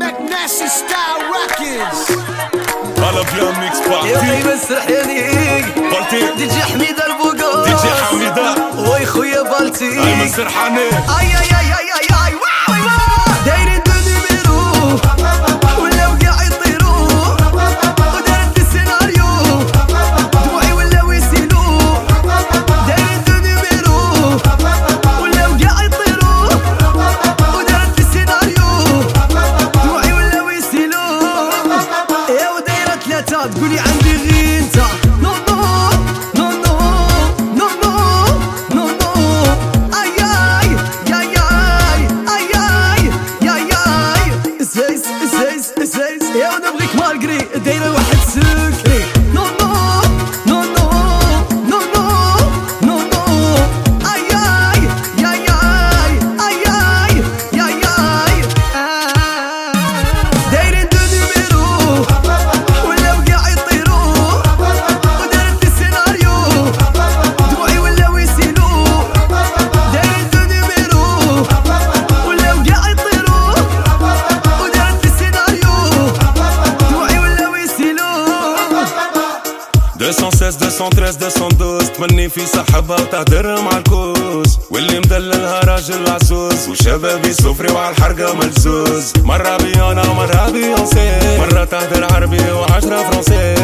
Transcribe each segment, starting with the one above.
McNasty Style Rockets هلا بيا makes بارتي يا بي مسرح يا نيك بارتي دي جي حميدة البوغوس دي جي حميدة. وي خويا بارتي اي مسرح اي اي اي اي تقولي عندي غير انت 216 213 212 تمني في صحبة وتهدر مع الكوز واللي مدللها راجل عزوز وشبابي صفري وعلى الحرقة ملزوز مرة بيانا ومرة بيونسي مرة تهدر عربي وعشرة فرنسي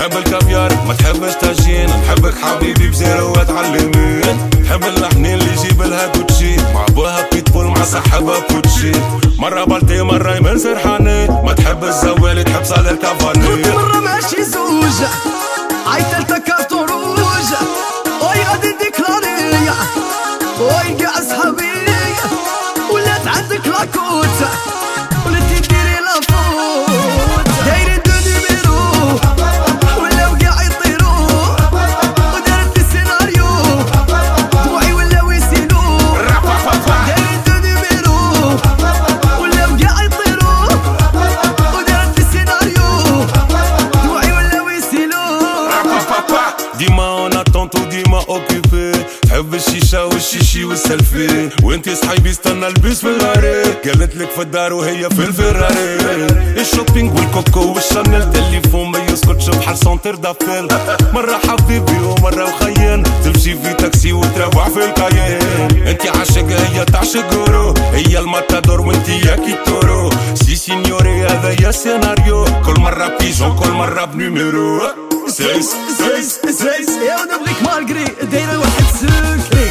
حب الكافيار ما تحبش تاجين نحبك حبيبي بزيرو وتعلمين حب اللحنين اللي يجيب لها كوتشي مع ابوها بيتبول مع صاحبها كوتشي مرة بالتي مرة يمن سرحاني اتونت وديما اوكيبي تحب الشيشة والشيشي والسلفي. وانتي صحيبي، استنى البيس في الغاري قالت لك في الدار وهي في الفراري. الشوبينج والكوكو والشانيل تليفون ما يسكتش بحال سونتر دافيل. مرة حبيبي ومرة وخيان تمشي في تاكسي وتروح في الكاين. انتي عاشق، هي تعشق غورو هي الماتادور وانتي يا كيتورو سي سينيوري، هذا يا سيناريو. كل مرة بيجون، كل مرة بنيميرو مار گریوش